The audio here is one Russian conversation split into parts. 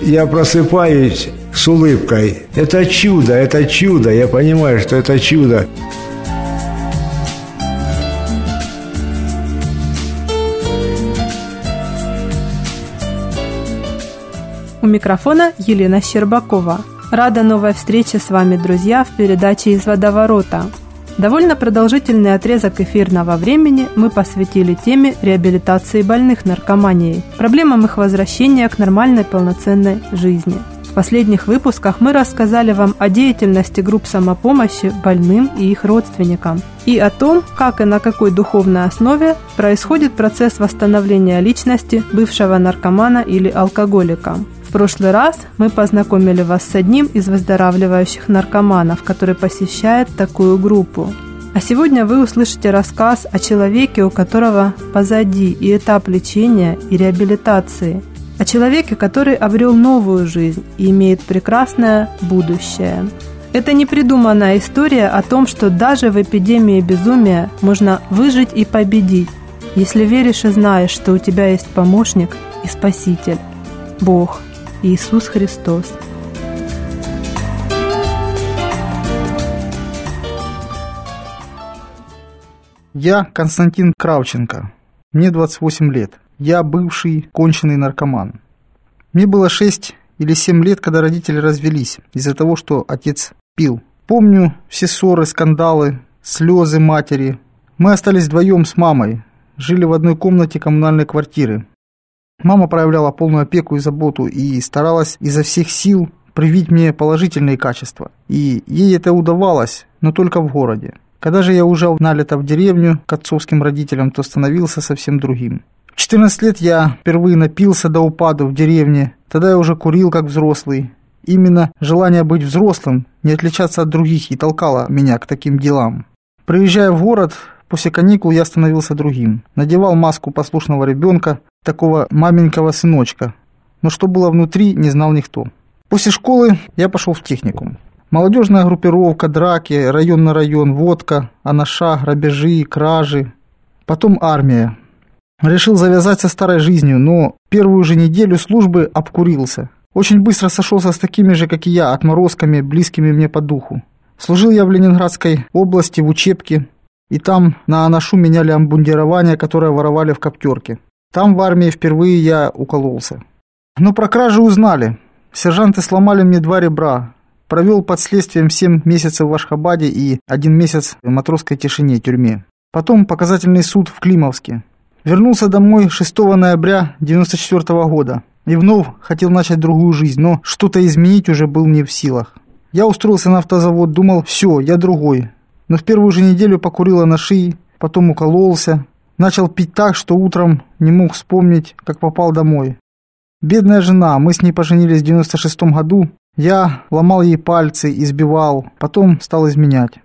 Я просыпаюсь с улыбкой. Это чудо, это чудо. Я понимаю, что это чудо. У микрофона Елена Щербакова. Рада новой встрече с вами, друзья, в передаче «Из водоворота». Довольно продолжительный отрезок эфирного времени мы посвятили теме реабилитации больных наркоманией, проблемам их возвращения к нормальной полноценной жизни. В последних выпусках мы рассказали вам о деятельности групп самопомощи больным и их родственникам и о том, как и на какой духовной основе происходит процесс восстановления личности бывшего наркомана или алкоголика. В прошлый раз мы познакомили вас с одним из выздоравливающих наркоманов, который посещает такую группу. А сегодня вы услышите рассказ о человеке, у которого позади и этап лечения, и реабилитации. О человеке, который обрел новую жизнь и имеет прекрасное будущее. Это непридуманная история о том, что даже в эпидемии безумия можно выжить и победить, если веришь и знаешь, что у тебя есть помощник и спаситель – Бог – Иисус Христос. Я Константин Кравченко. Мне 28 лет. Я бывший конченый наркоман. Мне было 6 или 7 лет, когда родители развелись из-за того, что отец пил. Помню все ссоры, скандалы, слезы матери. Мы остались вдвоем с мамой, жили в одной комнате коммунальной квартиры. Мама проявляла полную опеку и заботу и старалась изо всех сил привить мне положительные качества. И ей это удавалось, но только в городе. Когда же я уезжал на лето в деревню к отцовским родителям, то становился совсем другим. В 14 лет я впервые напился до упаду в деревне. Тогда я уже курил как взрослый. Именно желание быть взрослым, не отличаться от других и толкало меня к таким делам. Приезжая в город, после каникул я становился другим. Надевал маску послушного ребенка, такого маменького сыночка. Но что было внутри, не знал никто. После школы я пошел в техникум. Молодежная группировка, драки, район на район, водка, анаша, грабежи, кражи. Потом армия. Решил завязать со старой жизнью, но первую же неделю службы обкурился. Очень быстро сошелся с такими же, как и я, отморозками, близкими мне по духу. Служил я в Ленинградской области в учебке, и там на анашу меняли амбундирование, которое воровали в коптерке. Там в армии впервые я укололся. Но про кражу узнали. Сержанты сломали мне два ребра. Провел под следствием 7 месяцев в Ашхабаде и один месяц в матросской тишине тюрьме. Потом показательный суд в Климовске. Вернулся домой 6 ноября 94 года. И вновь хотел начать другую жизнь, но что-то изменить уже был не в силах. Я устроился на автозавод, думал, все, я другой. Но в первую же неделю покурила на шее, потом укололся, Начал пить так, что утром не мог вспомнить, как попал домой. Бедная жена, мы с ней поженились в 96 году. Я ломал ей пальцы, избивал, потом стал изменять.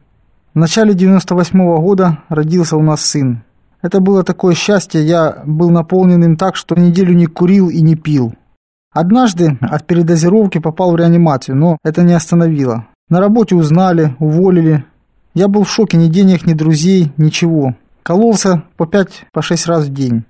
В начале 98 -го года родился у нас сын. Это было такое счастье, я был наполнен им так, что неделю не курил и не пил. Однажды от передозировки попал в реанимацию, но это не остановило. На работе узнали, уволили. Я был в шоке, ни денег, ни друзей, ничего. Кололся по пять, по шесть раз в день.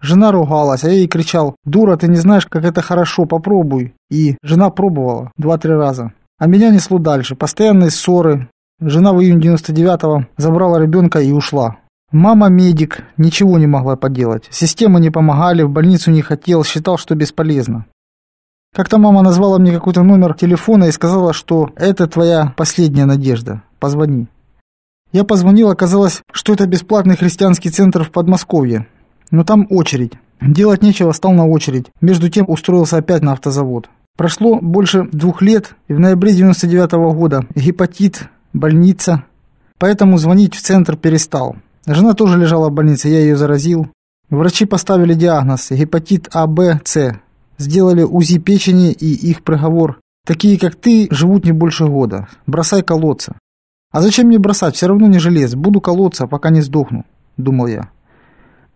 Жена ругалась, а я ей кричал, «Дура, ты не знаешь, как это хорошо, попробуй». И жена пробовала два-три раза. А меня несло дальше, постоянные ссоры. Жена в июне 99-го забрала ребенка и ушла. Мама медик, ничего не могла поделать. Системы не помогали, в больницу не хотел, считал, что бесполезно. Как-то мама назвала мне какой-то номер телефона и сказала, что это твоя последняя надежда. Позвони. Я позвонил, оказалось, что это бесплатный христианский центр в Подмосковье. Но там очередь. Делать нечего, стал на очередь. Между тем устроился опять на автозавод. Прошло больше двух лет, и в ноябре 99 -го года гепатит, больница. Поэтому звонить в центр перестал. Жена тоже лежала в больнице, я ее заразил. Врачи поставили диагноз – гепатит А, Б, С. Сделали УЗИ печени и их приговор. Такие, как ты, живут не больше года. Бросай колоться. А зачем мне бросать? Все равно не желез. Буду колоться, пока не сдохну, думал я.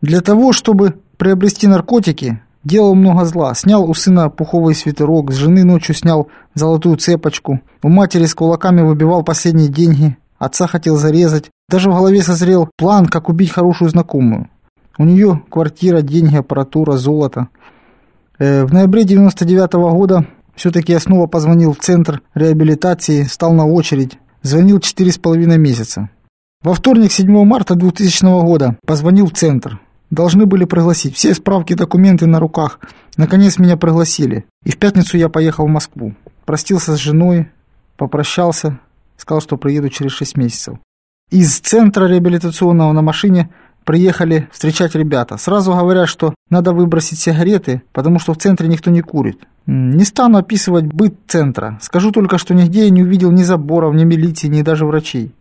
Для того, чтобы приобрести наркотики, делал много зла. Снял у сына пуховый свитерок, с жены ночью снял золотую цепочку. У матери с кулаками выбивал последние деньги. Отца хотел зарезать. Даже в голове созрел план, как убить хорошую знакомую. У нее квартира, деньги, аппаратура, золото. Э, в ноябре 99 -го года все-таки я снова позвонил в центр реабилитации, стал на очередь. Звонил четыре с половиной месяца. Во вторник, 7 марта 2000 года, позвонил в центр. Должны были пригласить. Все справки, документы на руках. Наконец меня пригласили. И в пятницу я поехал в Москву. Простился с женой, попрощался, сказал, что приеду через 6 месяцев. Из центра реабилитационного на машине приехали встречать ребята. Сразу говорят, что надо выбросить сигареты, потому что в центре никто не курит. Не стану описывать быт центра. Скажу только, что нигде я не увидел ни заборов, ни милиции, ни даже врачей.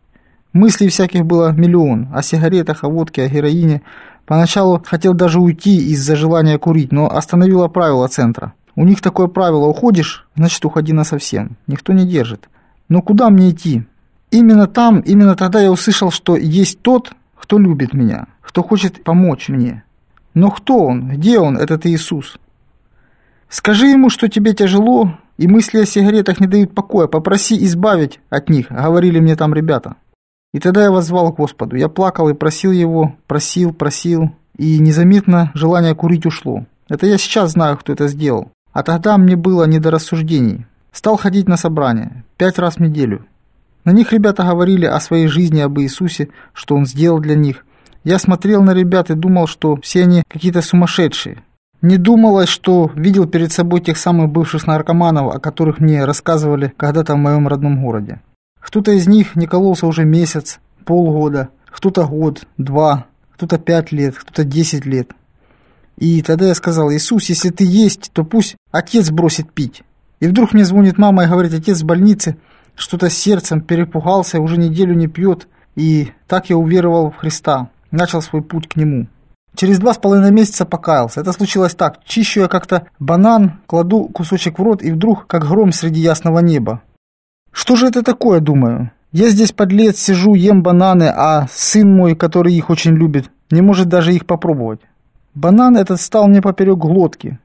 Мыслей всяких было миллион. О сигаретах, о водке, о героине. Поначалу хотел даже уйти из-за желания курить, но остановило правило центра. У них такое правило, уходишь, значит уходи на совсем. Никто не держит. Но куда мне идти? Именно там, именно тогда я услышал, что есть тот, кто любит меня, кто хочет помочь мне. Но кто он? Где он, этот Иисус? Скажи ему, что тебе тяжело, и мысли о сигаретах не дают покоя. Попроси избавить от них, говорили мне там ребята. И тогда я воззвал к Господу. Я плакал и просил Его, просил, просил, и незаметно желание курить ушло. Это я сейчас знаю, кто это сделал. А тогда мне было не до рассуждений. Стал ходить на собрания, пять раз в неделю. На них ребята говорили о своей жизни, об Иисусе, что Он сделал для них. Я смотрел на ребят и думал, что все они какие-то сумасшедшие. Не думалось, что видел перед собой тех самых бывших наркоманов, о которых мне рассказывали когда-то в моем родном городе. Кто-то из них не кололся уже месяц, полгода, кто-то год, два, кто-то пять лет, кто-то десять лет. И тогда я сказал, Иисус, если ты есть, то пусть отец бросит пить. И вдруг мне звонит мама и говорит, отец в больнице, что-то сердцем перепугался, уже неделю не пьет. И так я уверовал в Христа, начал свой путь к Нему. Через два с половиной месяца покаялся. Это случилось так. Чищу я как-то банан, кладу кусочек в рот, и вдруг, как гром среди ясного неба. Что же это такое, думаю? Я здесь подлец сижу, ем бананы, а сын мой, который их очень любит, не может даже их попробовать. Банан этот стал мне поперек глотки.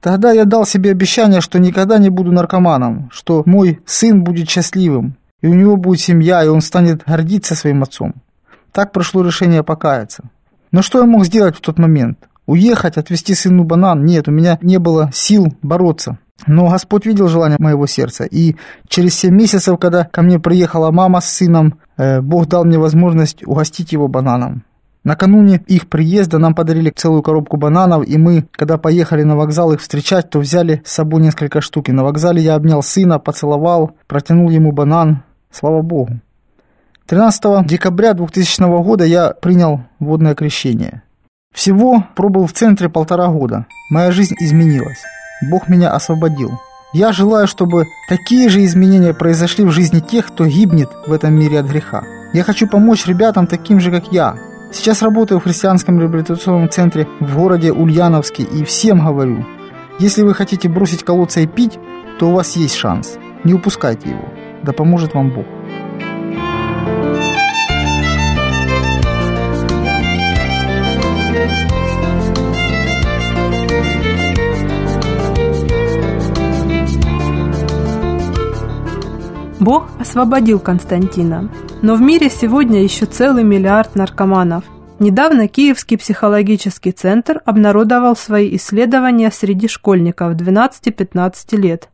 Тогда я дал себе обещание, что никогда не буду наркоманом, что мой сын будет счастливым, и у него будет семья, и он станет гордиться своим отцом. Так прошло решение покаяться. Но что я мог сделать в тот момент? Уехать, отвезти сыну банан? Нет, у меня не было сил бороться. Но Господь видел желание моего сердца, и через семь месяцев, когда ко мне приехала мама с сыном, э, Бог дал мне возможность угостить его бананом. Накануне их приезда нам подарили целую коробку бананов, и мы, когда поехали на вокзал их встречать, то взяли с собой несколько штук. И на вокзале я обнял сына, поцеловал, протянул ему банан. Слава Богу. 13 декабря 2000 года я принял водное крещение. Всего пробыл в центре полтора года. Моя жизнь изменилась. Бог меня освободил. Я желаю, чтобы такие же изменения произошли в жизни тех, кто гибнет в этом мире от греха. Я хочу помочь ребятам таким же, как я. Сейчас работаю в христианском реабилитационном центре в городе Ульяновске и всем говорю, если вы хотите бросить колодца и пить, то у вас есть шанс. Не упускайте его. Да поможет вам Бог. Бог освободил Константина. Но в мире сегодня еще целый миллиард наркоманов. Недавно Киевский психологический центр обнародовал свои исследования среди школьников 12-15 лет.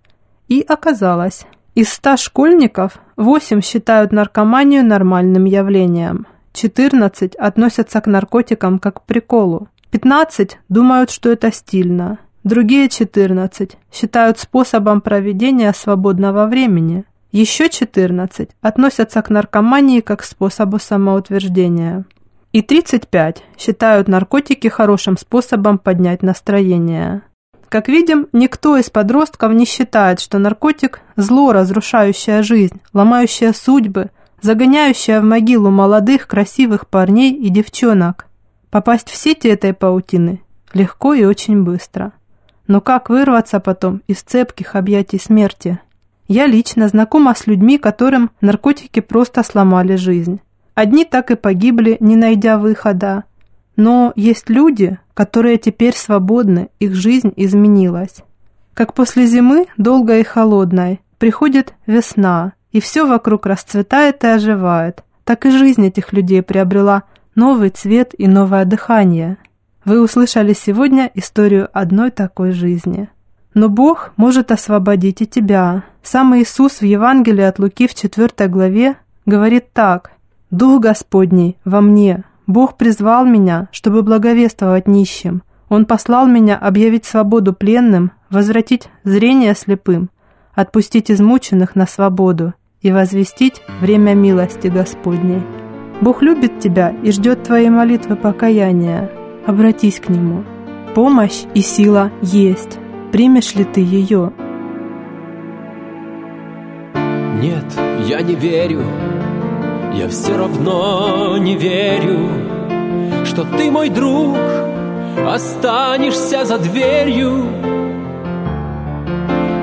И оказалось, из 100 школьников 8 считают наркоманию нормальным явлением, 14 относятся к наркотикам как к приколу, 15 думают, что это стильно, Другие 14 считают способом проведения свободного времени. Еще 14 относятся к наркомании как к способу самоутверждения. И 35 считают наркотики хорошим способом поднять настроение. Как видим, никто из подростков не считает, что наркотик – зло, разрушающее жизнь, ломающее судьбы, загоняющее в могилу молодых, красивых парней и девчонок. Попасть в сети этой паутины легко и очень быстро. Но как вырваться потом из цепких объятий смерти? Я лично знакома с людьми, которым наркотики просто сломали жизнь. Одни так и погибли, не найдя выхода. Но есть люди, которые теперь свободны, их жизнь изменилась. Как после зимы, долгой и холодной, приходит весна, и все вокруг расцветает и оживает, так и жизнь этих людей приобрела новый цвет и новое дыхание. Вы услышали сегодня историю одной такой жизни. Но Бог может освободить и тебя. Сам Иисус в Евангелии от Луки в 4 главе говорит так. «Дух Господний во мне, Бог призвал меня, чтобы благовествовать нищим. Он послал меня объявить свободу пленным, возвратить зрение слепым, отпустить измученных на свободу и возвестить время милости Господней. Бог любит тебя и ждет твоей молитвы покаяния. Обратись к Нему. Помощь и сила есть. Примешь ли ты ее? Нет, я не верю я все равно не верю, что ты мой друг, останешься за дверью,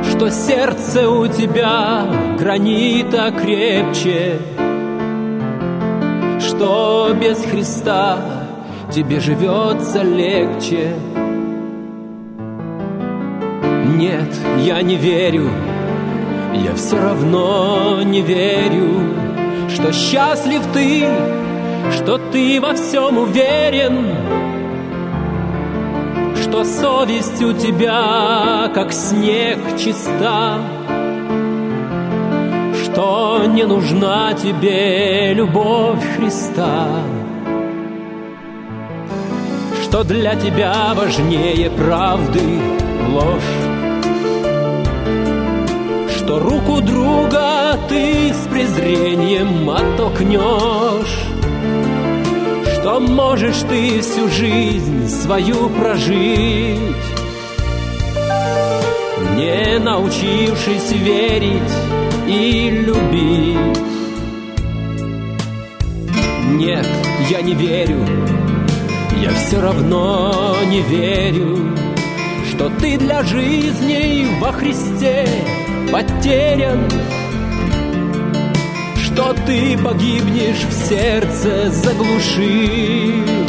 что сердце у тебя гранита крепче, что без Христа тебе живется легче. Нет, я не верю, я все равно не верю, что счастлив ты, что ты во всем уверен, что совесть у тебя, как снег, чиста, что не нужна тебе любовь Христа, что для тебя важнее правды ложь, что руку друга ты с презрением оттолкнешь, что можешь ты всю жизнь свою прожить, не научившись верить и любить. Нет, я не верю, я все равно не верю, что ты для жизни во Христе потерян, что ты погибнешь в сердце, заглушив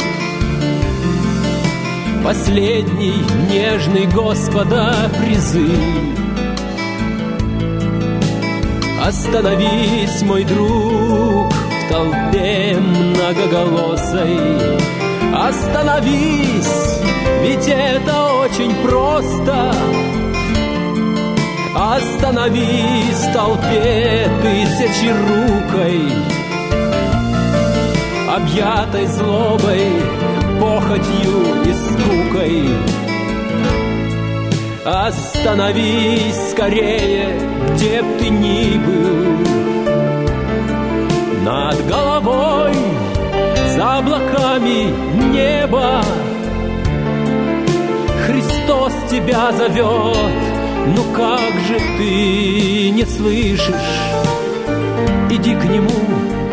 последний нежный Господа призыв. Остановись, мой друг, в толпе многоголосой. Остановись, ведь это очень просто Остановись в толпе тысячи рукой, Объятой злобой, похотью и скукой. Остановись скорее, где б ты ни был, Над головой, за облаками неба Христос тебя зовет, ну как же ты не слышишь? Иди к нему,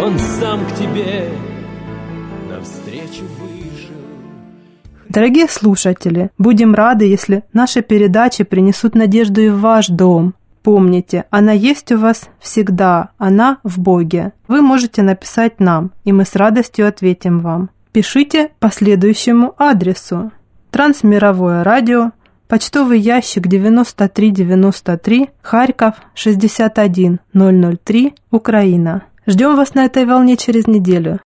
он сам к тебе навстречу вышел. Дорогие слушатели, будем рады, если наши передачи принесут надежду и в ваш дом. Помните, она есть у вас всегда, она в Боге. Вы можете написать нам, и мы с радостью ответим вам. Пишите по следующему адресу. Трансмировое радио, Почтовый ящик 9393, Харьков 61003, Украина. Ждем вас на этой волне через неделю.